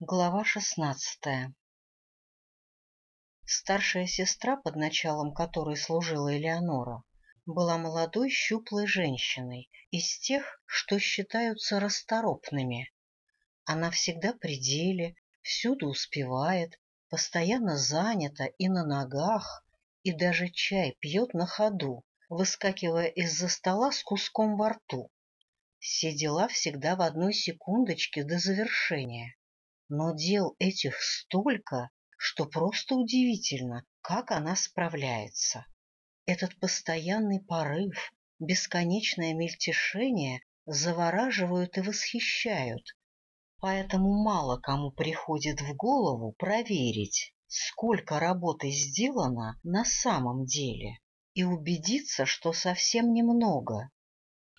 Глава шестнадцатая Старшая сестра, под началом которой служила Элеонора, была молодой щуплой женщиной из тех, что считаются расторопными. Она всегда при деле, всюду успевает, постоянно занята и на ногах, и даже чай пьет на ходу, выскакивая из-за стола с куском во рту. Все дела всегда в одной секундочке до завершения. Но дел этих столько, что просто удивительно, как она справляется. Этот постоянный порыв, бесконечное мельтешение завораживают и восхищают. Поэтому мало кому приходит в голову проверить, сколько работы сделано на самом деле, и убедиться, что совсем немного.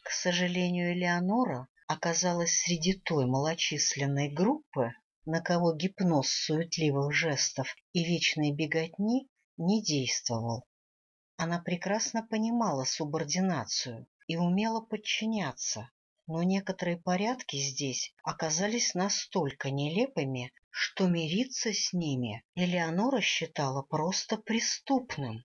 К сожалению, Элеонора оказалась среди той малочисленной группы, на кого гипноз суетливых жестов и вечной беготни не действовал. Она прекрасно понимала субординацию и умела подчиняться, но некоторые порядки здесь оказались настолько нелепыми, что мириться с ними Элеонора считала просто преступным.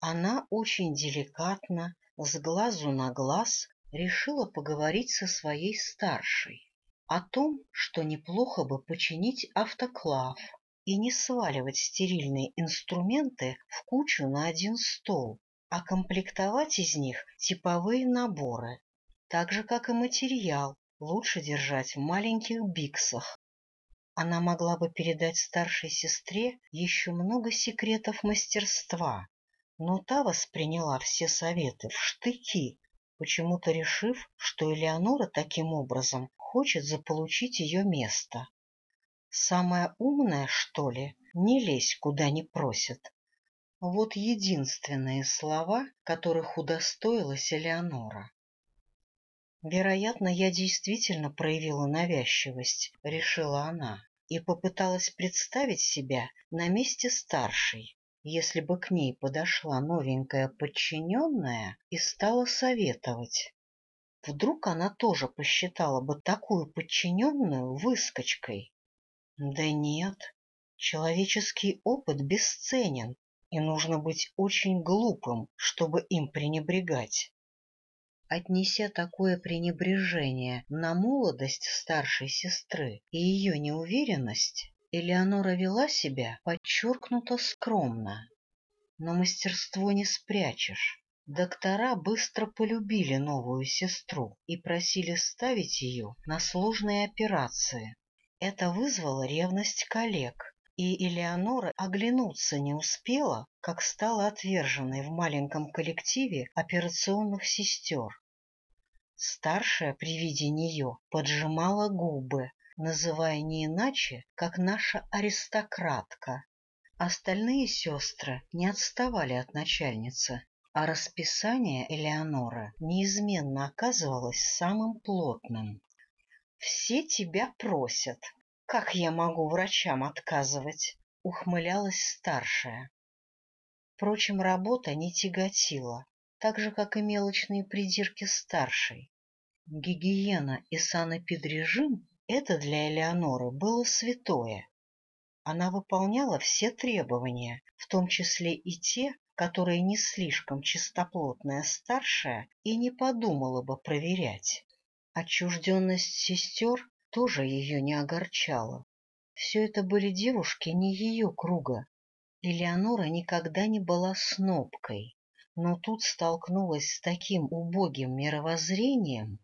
Она очень деликатно, с глазу на глаз, решила поговорить со своей старшей о том, что неплохо бы починить автоклав и не сваливать стерильные инструменты в кучу на один стол, а комплектовать из них типовые наборы, так же, как и материал, лучше держать в маленьких биксах. Она могла бы передать старшей сестре еще много секретов мастерства, но та восприняла все советы в штыки, почему-то решив, что Элеонора таким образом хочет заполучить ее место. Самая умная, что ли, не лезь, куда не просят. Вот единственные слова, которых удостоилась Элеонора. Вероятно, я действительно проявила навязчивость, решила она, и попыталась представить себя на месте старшей, если бы к ней подошла новенькая подчиненная и стала советовать. Вдруг она тоже посчитала бы такую подчиненную выскочкой? Да нет, человеческий опыт бесценен, и нужно быть очень глупым, чтобы им пренебрегать. Отнеся такое пренебрежение на молодость старшей сестры и ее неуверенность, Элеонора вела себя подчеркнуто скромно. Но мастерство не спрячешь. Доктора быстро полюбили новую сестру и просили ставить ее на сложные операции. Это вызвало ревность коллег, и Элеонора оглянуться не успела, как стала отверженной в маленьком коллективе операционных сестер. Старшая при виде нее поджимала губы, называя не иначе, как наша аристократка. Остальные сестры не отставали от начальницы а расписание Элеонора неизменно оказывалось самым плотным. «Все тебя просят. Как я могу врачам отказывать?» — ухмылялась старшая. Впрочем, работа не тяготила, так же, как и мелочные придирки старшей. Гигиена и санэпидрежим — это для Элеоноры было святое. Она выполняла все требования, в том числе и те, которая не слишком чистоплотная старшая и не подумала бы проверять. Отчужденность сестер тоже ее не огорчала. Все это были девушки не ее круга. Элеонора никогда не была снобкой, но тут столкнулась с таким убогим мировоззрением.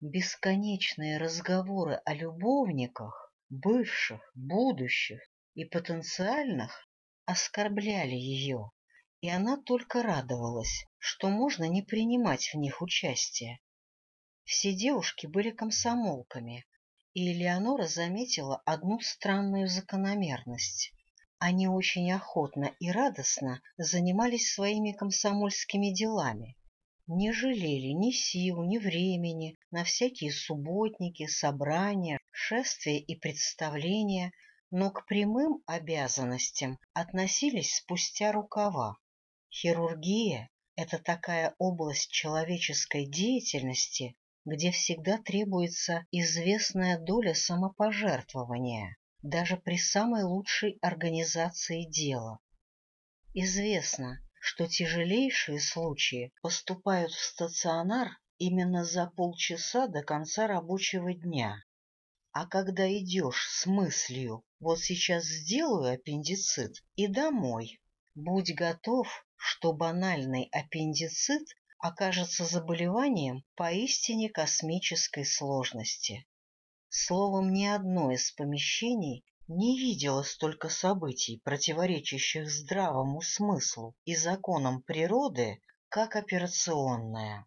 Бесконечные разговоры о любовниках, бывших, будущих и потенциальных оскорбляли ее, и она только радовалась, что можно не принимать в них участие. Все девушки были комсомолками, и Элеонора заметила одну странную закономерность. Они очень охотно и радостно занимались своими комсомольскими делами, не жалели ни сил, ни времени на всякие субботники, собрания, шествия и представления, но к прямым обязанностям относились спустя рукава. Хирургия — это такая область человеческой деятельности, где всегда требуется известная доля самопожертвования, даже при самой лучшей организации дела. Известно, что тяжелейшие случаи поступают в стационар именно за полчаса до конца рабочего дня. А когда идешь с мыслью «вот сейчас сделаю аппендицит и домой», будь готов, что банальный аппендицит окажется заболеванием поистине космической сложности. Словом, ни одно из помещений не видела столько событий, противоречащих здравому смыслу и законам природы, как операционная.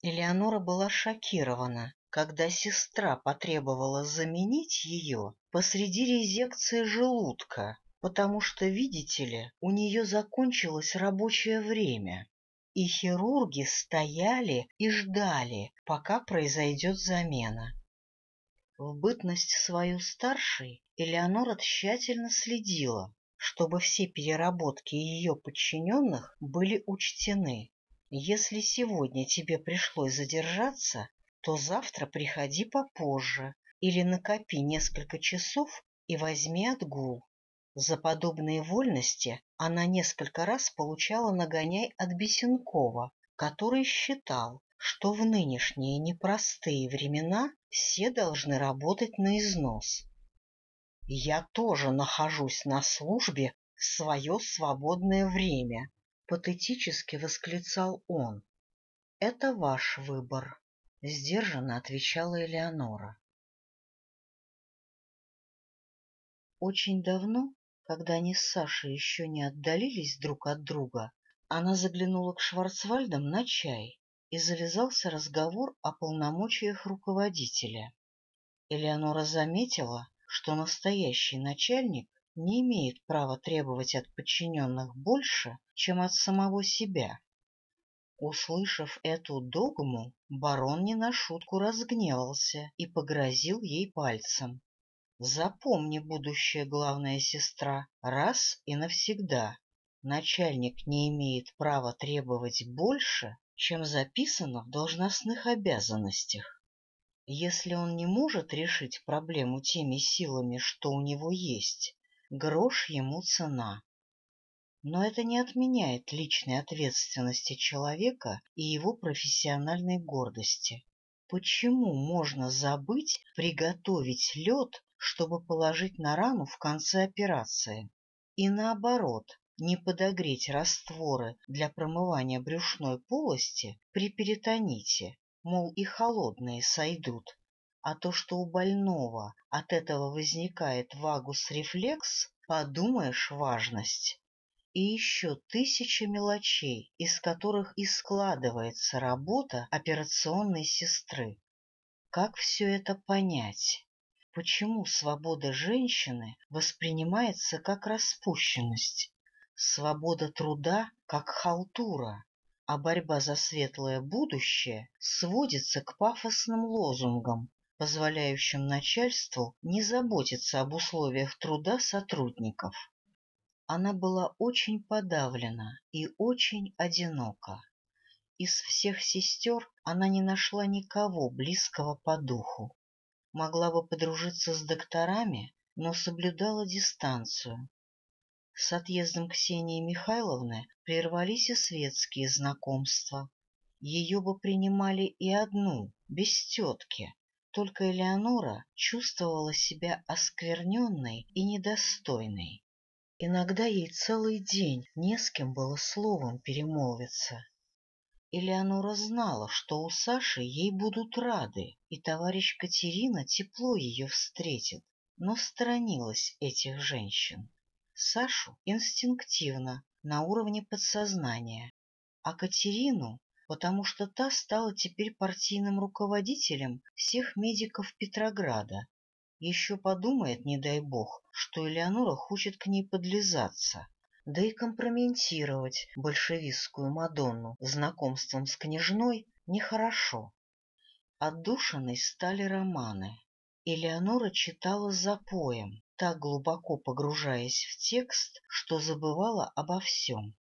Элеонора была шокирована, когда сестра потребовала заменить ее посреди резекции желудка, потому что, видите ли, у нее закончилось рабочее время, и хирурги стояли и ждали, пока произойдет замена. В бытность свою старшей Элеонора тщательно следила, чтобы все переработки ее подчиненных были учтены. Если сегодня тебе пришлось задержаться, то завтра приходи попозже или накопи несколько часов и возьми отгул. За подобные вольности она несколько раз получала нагоняй от Бесенкова, который считал, что в нынешние непростые времена все должны работать на износ. «Я тоже нахожусь на службе в свое свободное время», — патетически восклицал он. «Это ваш выбор», — сдержанно отвечала Элеонора. Очень давно, когда они с Сашей еще не отдалились друг от друга, она заглянула к Шварцвальдам на чай и завязался разговор о полномочиях руководителя. Элеонора заметила, что настоящий начальник не имеет права требовать от подчиненных больше, чем от самого себя. Услышав эту догму, барон не на шутку разгневался и погрозил ей пальцем. Запомни, будущая главная сестра, раз и навсегда. Начальник не имеет права требовать больше, чем записано в должностных обязанностях. Если он не может решить проблему теми силами, что у него есть, грош ему цена. Но это не отменяет личной ответственности человека и его профессиональной гордости. Почему можно забыть приготовить лед, чтобы положить на рану в конце операции? И наоборот, не подогреть растворы для промывания брюшной полости при перитоните, мол, и холодные сойдут. А то, что у больного от этого возникает вагус-рефлекс, подумаешь, важность. И еще тысяча мелочей, из которых и складывается работа операционной сестры. Как все это понять? Почему свобода женщины воспринимается как распущенность? Свобода труда как халтура, а борьба за светлое будущее сводится к пафосным лозунгам, позволяющим начальству не заботиться об условиях труда сотрудников. Она была очень подавлена и очень одинока. Из всех сестер она не нашла никого близкого по духу. Могла бы подружиться с докторами, но соблюдала дистанцию, с отъездом Ксении Михайловны прервались и светские знакомства. Ее бы принимали и одну, без тетки, только Элеонора чувствовала себя оскверненной и недостойной. Иногда ей целый день не с кем было словом перемолвиться. Элеонора знала, что у Саши ей будут рады, и товарищ Катерина тепло ее встретит, но сторонилась этих женщин. Сашу инстинктивно, на уровне подсознания, а Катерину, потому что та стала теперь партийным руководителем всех медиков Петрограда. Еще подумает, не дай бог, что Элеонора хочет к ней подлизаться, да и компрометировать большевистскую Мадонну знакомством с княжной нехорошо. Отдушиной стали романы. Элеонора читала запоем, так глубоко погружаясь в текст, что забывала обо всем.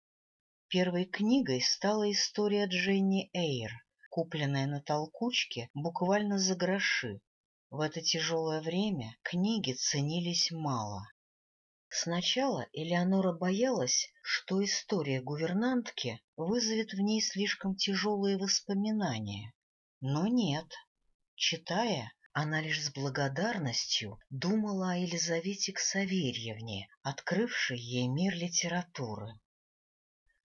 Первой книгой стала история Дженни Эйр, купленные на толкучке буквально за гроши. В это тяжелое время книги ценились мало. Сначала Элеонора боялась, что история гувернантки вызовет в ней слишком тяжелые воспоминания. Но нет. Читая, она лишь с благодарностью думала о Елизавете Ксаверьевне, открывшей ей мир литературы.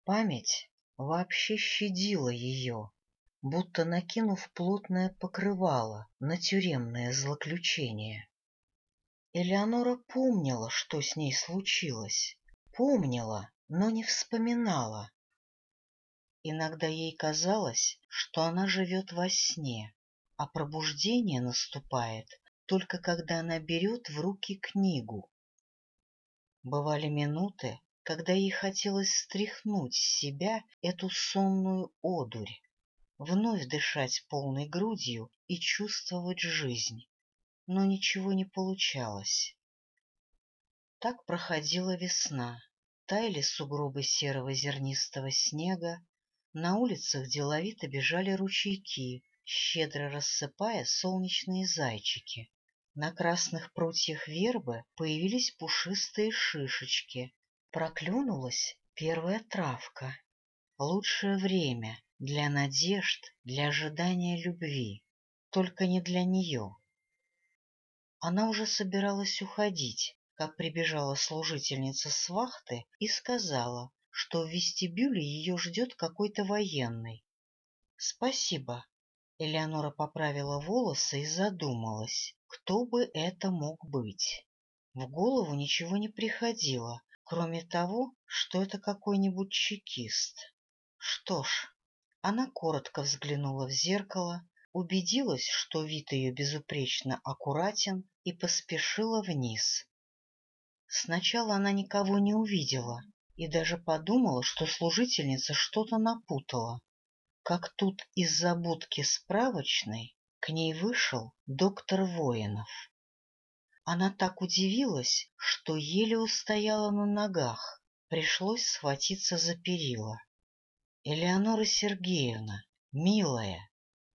Память вообще щадила ее, будто накинув плотное покрывало на тюремное злоключение. Элеонора помнила, что с ней случилось, помнила, но не вспоминала. Иногда ей казалось, что она живет во сне, а пробуждение наступает только когда она берет в руки книгу. Бывали минуты, когда ей хотелось стряхнуть с себя эту сонную одурь, вновь дышать полной грудью и чувствовать жизнь, но ничего не получалось. Так проходила весна, таяли сугробы серого зернистого снега, на улицах деловито бежали ручейки, щедро рассыпая солнечные зайчики. На красных прутьях вербы появились пушистые шишечки. Проклюнулась первая травка. Лучшее время для надежд, для ожидания любви, только не для нее. Она уже собиралась уходить, как прибежала служительница с вахты и сказала, что в вестибюле ее ждет какой-то военный. — Спасибо, Элеонора поправила волосы и задумалась, кто бы это мог быть. В голову ничего не приходило, кроме того, что это какой-нибудь чекист. Что ж, она коротко взглянула в зеркало, убедилась, что вид ее безупречно аккуратен, и поспешила вниз. Сначала она никого не увидела и даже подумала, что служительница что-то напутала как тут из-за будки справочной к ней вышел доктор Воинов. Она так удивилась, что еле устояла на ногах, пришлось схватиться за перила. — Элеонора Сергеевна, милая!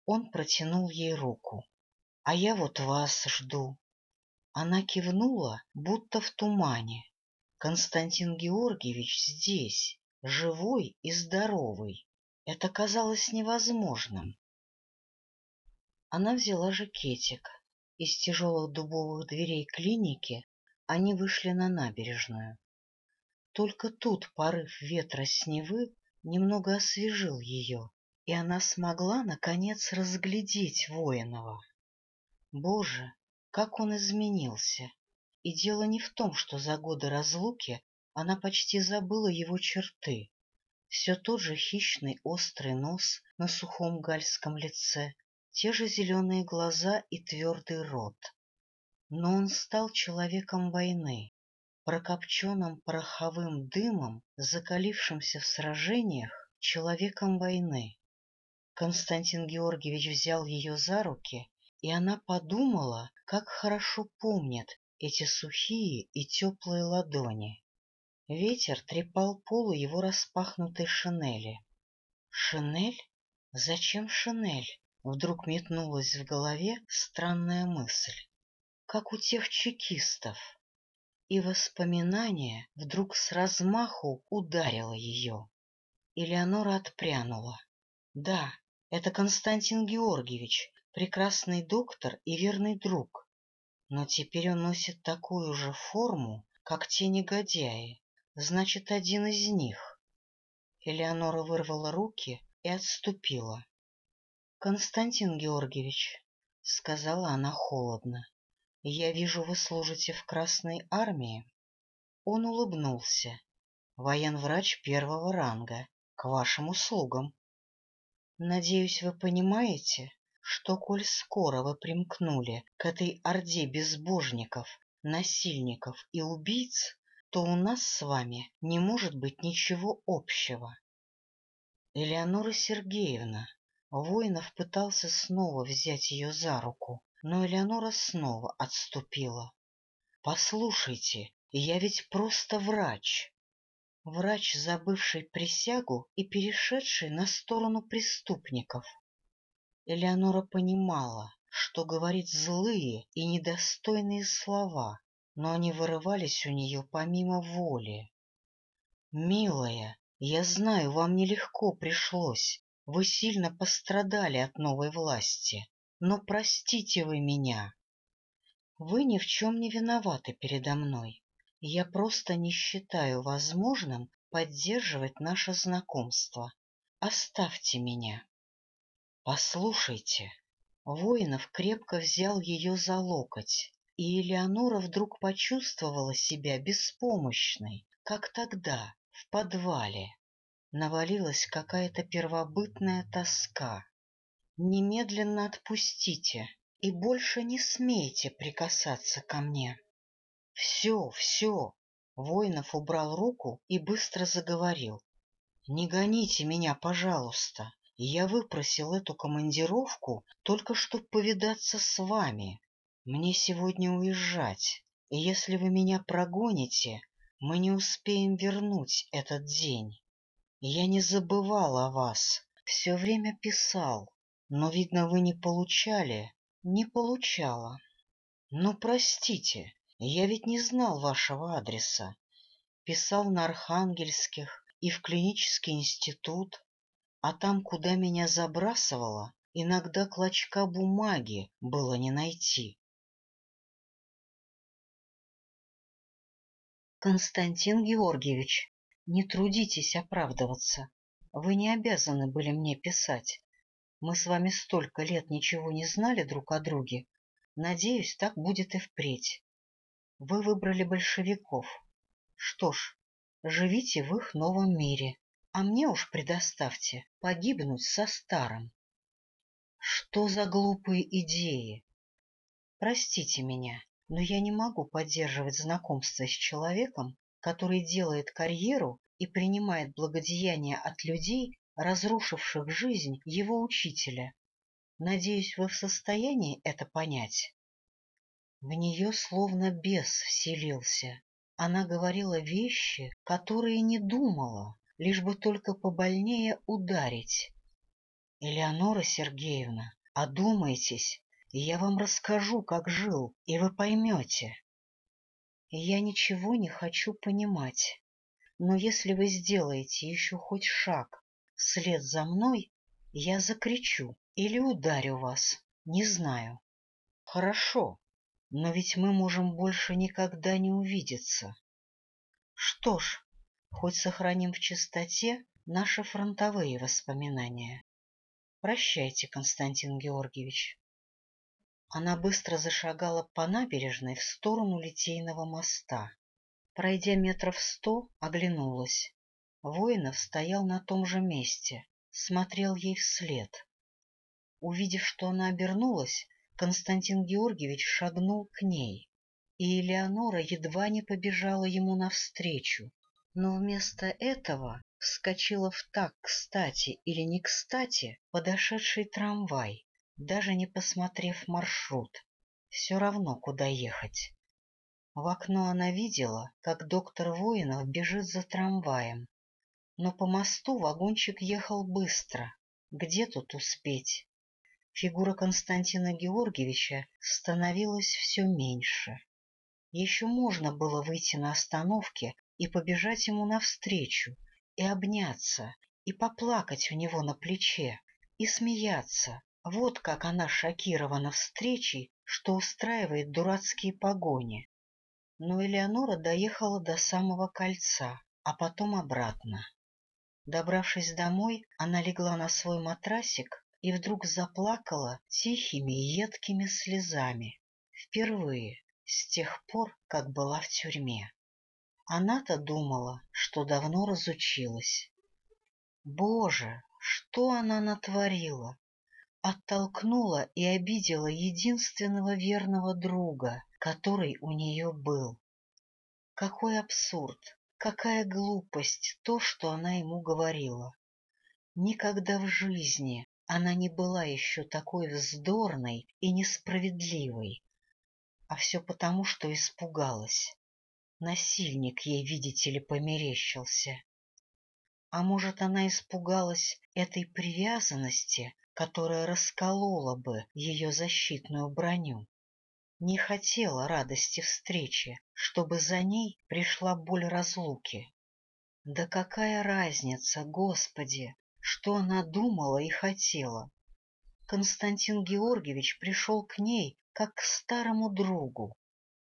Он протянул ей руку. — А я вот вас жду. Она кивнула, будто в тумане. Константин Георгиевич здесь, живой и здоровый. Это казалось невозможным. Она взяла жакетик. Из тяжелых дубовых дверей клиники они вышли на набережную. Только тут порыв ветра с Невы немного освежил ее, и она смогла, наконец, разглядеть Воинова. Боже, как он изменился! И дело не в том, что за годы разлуки она почти забыла его черты. Все тот же хищный острый нос на сухом гальском лице, те же зеленые глаза и твердый рот. Но он стал человеком войны, прокопченным пороховым дымом, закалившимся в сражениях человеком войны. Константин Георгиевич взял ее за руки, и она подумала, как хорошо помнят эти сухие и теплые ладони. Ветер трепал полы его распахнутой шинели. «Шинель? Зачем шинель?» Вдруг метнулась в голове странная мысль. Как у тех чекистов. И воспоминание вдруг с размаху ударило ее. Элеонора отпрянула. Да, это Константин Георгиевич, прекрасный доктор и верный друг. Но теперь он носит такую же форму, как те негодяи, Значит, один из них. Элеонора вырвала руки и отступила. — Константин Георгиевич, — сказала она холодно, — я вижу, вы служите в Красной армии. Он улыбнулся. Военврач первого ранга, к вашим услугам. Надеюсь, вы понимаете, что, коль скоро вы примкнули к этой орде безбожников, насильников и убийц, то у нас с вами не может быть ничего общего. Элеонора Сергеевна, Воинов пытался снова взять ее за руку, но Элеонора снова отступила. Послушайте, я ведь просто врач. Врач, забывший присягу и перешедший на сторону преступников. Элеонора понимала, что говорит злые и недостойные слова, но они вырывались у нее помимо воли. «Милая, я знаю, вам нелегко пришлось, вы сильно пострадали от новой власти, но простите вы меня. Вы ни в чем не виноваты передо мной. Я просто не считаю возможным поддерживать наше знакомство. Оставьте меня. Послушайте. Воинов крепко взял ее за локоть, и Элеонора вдруг почувствовала себя беспомощной, как тогда, в подвале. Навалилась какая-то первобытная тоска. Немедленно отпустите и больше не смейте прикасаться ко мне. Все, все. Воинов убрал руку и быстро заговорил. Не гоните меня, пожалуйста. Я выпросил эту командировку только чтобы повидаться с вами. Мне сегодня уезжать, и если вы меня прогоните, мы не успеем вернуть этот день. Я не забывал о вас, все время писал, но, видно, вы не получали, не получала. Ну, простите, я ведь не знал вашего адреса. Писал на Архангельских и в клинический институт, а там, куда меня забрасывало, иногда клочка бумаги было не найти. Константин Георгиевич, не трудитесь оправдываться. Вы не обязаны были мне писать. Мы с вами столько лет ничего не знали друг о друге. Надеюсь, так будет и впредь. Вы выбрали большевиков. Что ж, живите в их новом мире, а мне уж предоставьте погибнуть со старым. Что за глупые идеи? Простите меня, но я не могу поддерживать знакомство с человеком, который делает карьеру и принимает благодеяния от людей, разрушивших жизнь его учителя. Надеюсь, вы в состоянии это понять? В нее словно бес вселился. Она говорила вещи, которые не думала, лишь бы только побольнее ударить. — Элеонора Сергеевна, одумайтесь, я вам расскажу, как жил, и вы поймете. Я ничего не хочу понимать, но если вы сделаете еще хоть шаг вслед за мной, я закричу или ударю вас, не знаю. Хорошо, но ведь мы можем больше никогда не увидеться. Что ж, хоть сохраним в чистоте наши фронтовые воспоминания. Прощайте, Константин Георгиевич. Она быстро зашагала по набережной в сторону Литейного моста. Пройдя метров сто, оглянулась. Воинов стоял на том же месте, смотрел ей вслед. Увидев, что она обернулась, Константин Георгиевич шагнул к ней, и Элеонора едва не побежала ему навстречу, но вместо этого вскочила в так кстати или не кстати подошедший трамвай, даже не посмотрев маршрут. Все равно, куда ехать. В окно она видела, как доктор Воинов бежит за трамваем, но по мосту вагончик ехал быстро. Где тут успеть? Фигура Константина Георгиевича становилась все меньше. Еще можно было выйти на остановке и побежать ему навстречу, и обняться, и поплакать у него на плече, и смеяться. Вот как она шокирована встречей, что устраивает дурацкие погони. Но Элеонора доехала до самого кольца, а потом обратно. Добравшись домой, она легла на свой матрасик и вдруг заплакала тихими едкими слезами. Впервые с тех пор, как была в тюрьме. Она-то думала, что давно разучилась. Боже, что она натворила! Оттолкнула и обидела единственного верного друга, который у нее был. Какой абсурд, какая глупость то, что она ему говорила. Никогда в жизни она не была еще такой вздорной и несправедливой. А все потому, что испугалась. Насильник ей, видите ли, померещился. А может, она испугалась этой привязанности, которое раскололо бы ее защитную броню. Не хотела радости встречи, чтобы за ней пришла боль разлуки. Да какая разница, Господи, что она думала и хотела? Константин Георгиевич пришел к ней, как к старому другу.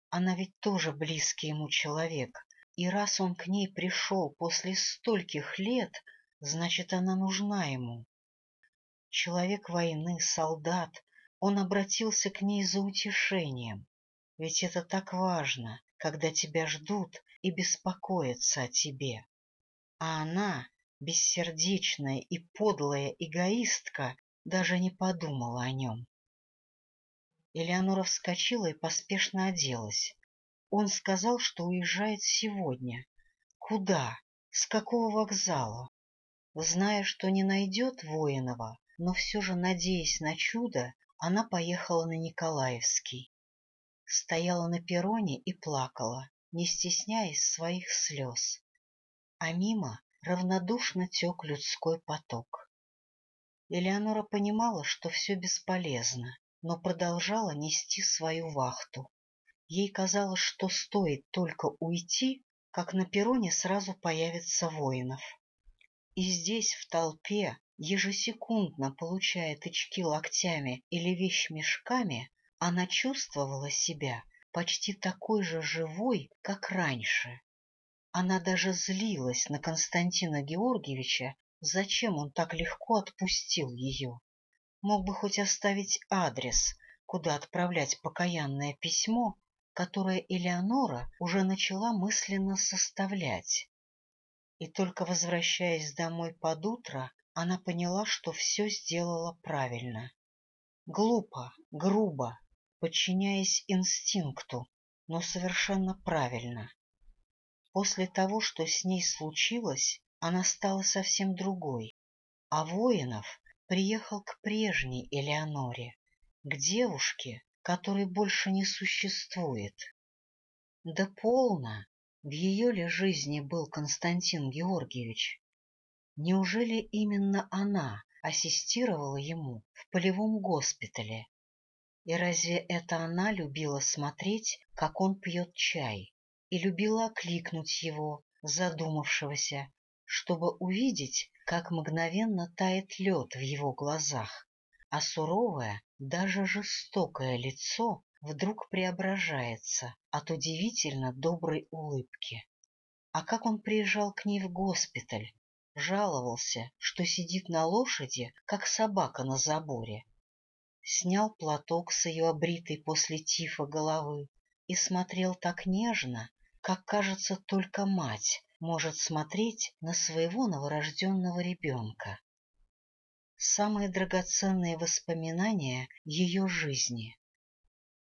Она ведь тоже близкий ему человек, и раз он к ней пришел после стольких лет, значит, она нужна ему. Человек войны, солдат, он обратился к ней за утешением. Ведь это так важно, когда тебя ждут и беспокоятся о тебе. А она, бессердечная и подлая эгоистка, даже не подумала о нем. Элеонора вскочила и поспешно оделась. Он сказал, что уезжает сегодня. Куда? С какого вокзала? Зная, что не найдет Воинова, но все же надеясь на чудо, она поехала на Николаевский. Стояла на перроне и плакала, не стесняясь своих слез. А мимо равнодушно тек людской поток. Элеонора понимала, что все бесполезно, но продолжала нести свою вахту. Ей казалось, что стоит только уйти, как на перроне сразу появится воинов. И здесь, в толпе, ежесекундно получая тычки локтями или вещмешками, она чувствовала себя почти такой же живой, как раньше. Она даже злилась на Константина Георгиевича, зачем он так легко отпустил ее. Мог бы хоть оставить адрес, куда отправлять покаянное письмо, которое Элеонора уже начала мысленно составлять. И только возвращаясь домой под утро, она поняла, что все сделала правильно. Глупо, грубо, подчиняясь инстинкту, но совершенно правильно. После того, что с ней случилось, она стала совсем другой, а Воинов приехал к прежней Элеоноре, к девушке, которой больше не существует. Да полно! В ее ли жизни был Константин Георгиевич? Неужели именно она ассистировала ему в полевом госпитале? И разве это она любила смотреть, как он пьет чай, и любила окликнуть его, задумавшегося, чтобы увидеть, как мгновенно тает лед в его глазах, а суровое, даже жестокое лицо вдруг преображается от удивительно доброй улыбки. А как он приезжал к ней в госпиталь, жаловался, что сидит на лошади, как собака на заборе. Снял платок с ее обритой после тифа головы и смотрел так нежно, как, кажется, только мать может смотреть на своего новорожденного ребенка. Самые драгоценные воспоминания ее жизни.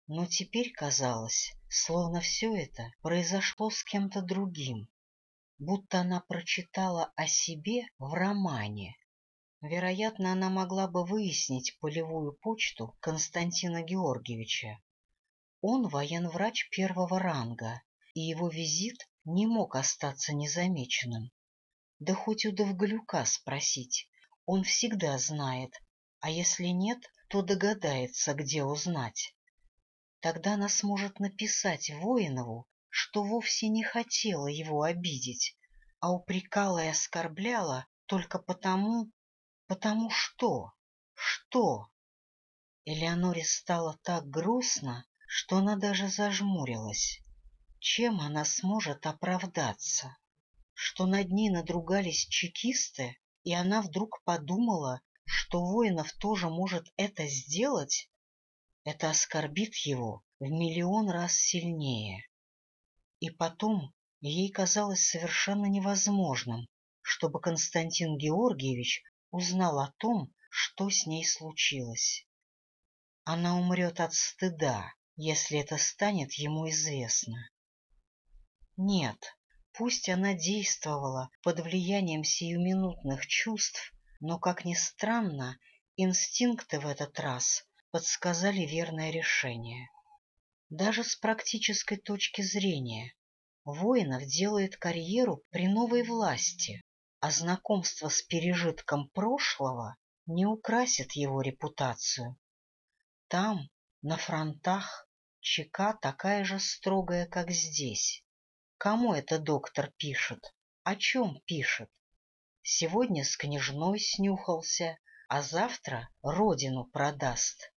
Но теперь казалось, словно все это произошло с кем-то другим, будто она прочитала о себе в романе. Вероятно, она могла бы выяснить полевую почту Константина Георгиевича. Он военврач первого ранга, и его визит не мог остаться незамеченным. Да хоть у Довголюка спросить, он всегда знает, а если нет, то догадается, где узнать. Тогда она сможет написать Воинову, что вовсе не хотела его обидеть, а упрекала и оскорбляла только потому... Потому что? Что? Элеоноре стало так грустно, что она даже зажмурилась. Чем она сможет оправдаться? Что над ней надругались чекисты, и она вдруг подумала, что Воинов тоже может это сделать? Это оскорбит его в миллион раз сильнее. И потом ей казалось совершенно невозможным, чтобы Константин Георгиевич узнал о том, что с ней случилось. Она умрет от стыда, если это станет ему известно. Нет, пусть она действовала под влиянием сиюминутных чувств, но, как ни странно, инстинкты в этот раз подсказали верное решение. Даже с практической точки зрения Воинов делает карьеру при новой власти, а знакомство с пережитком прошлого не украсит его репутацию. Там, на фронтах, чека такая же строгая, как здесь. Кому это доктор пишет? О чем пишет? Сегодня с княжной снюхался, а завтра родину продаст.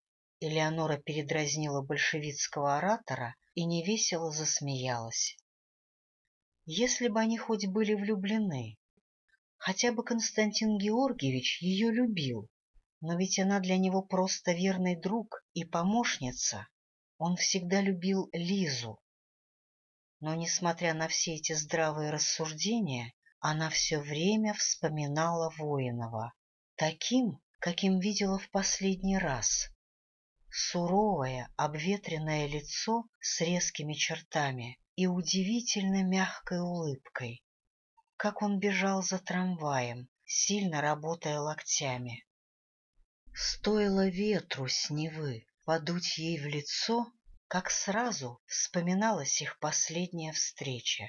Элеонора передразнила большевистского оратора и невесело засмеялась. Если бы они хоть были влюблены, хотя бы Константин Георгиевич ее любил, но ведь она для него просто верный друг и помощница. Он всегда любил Лизу. Но, несмотря на все эти здравые рассуждения, она все время вспоминала Воинова, таким, каким видела в последний раз. Суровое, обветренное лицо с резкими чертами и удивительно мягкой улыбкой. Как он бежал за трамваем, сильно работая локтями. Стоило ветру с Невы подуть ей в лицо, как сразу вспоминалась их последняя встреча.